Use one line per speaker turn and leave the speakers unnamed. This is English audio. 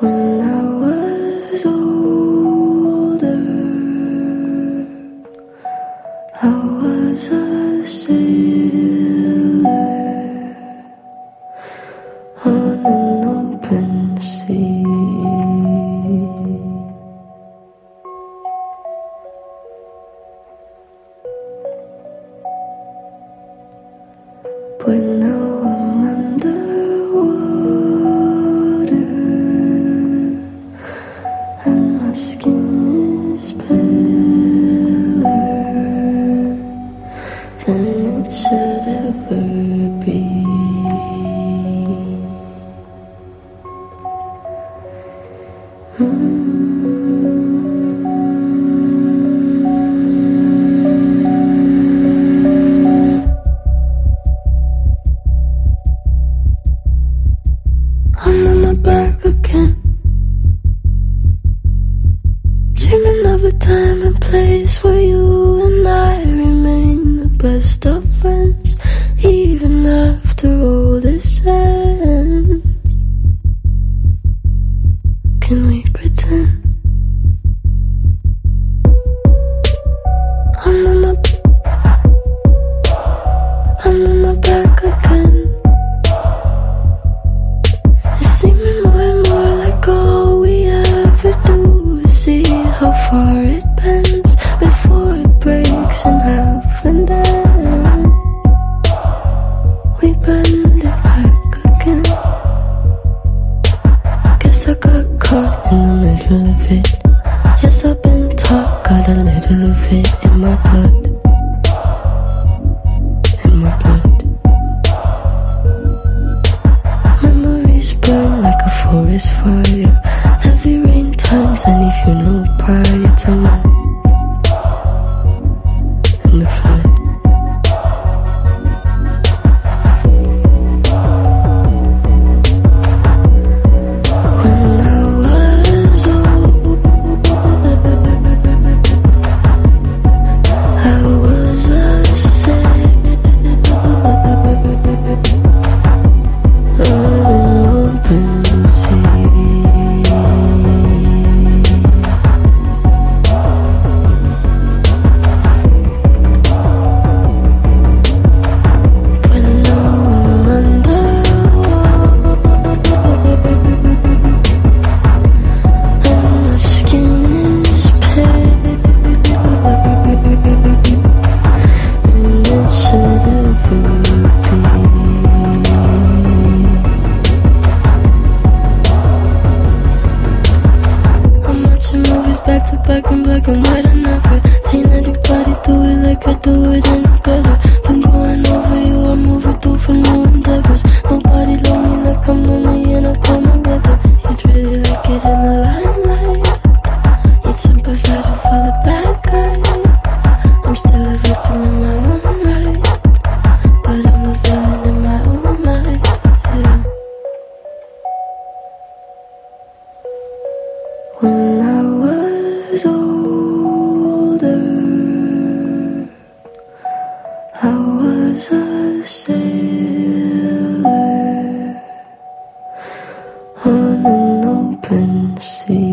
When I was older, I was a sailor on an open sea. But now than it should ever be. I'm my again. Dreaming of a time and place where you friends, even after all this ends. Can we pretend? I'm Yes, I've been taught, got a little of it in my blood. In my blood. Memories burn like a forest fire. Heavy rain turns mine. Back to back in black and white. I never seen anybody do it like I do it any better. Was older, I was a sailor on an open sea.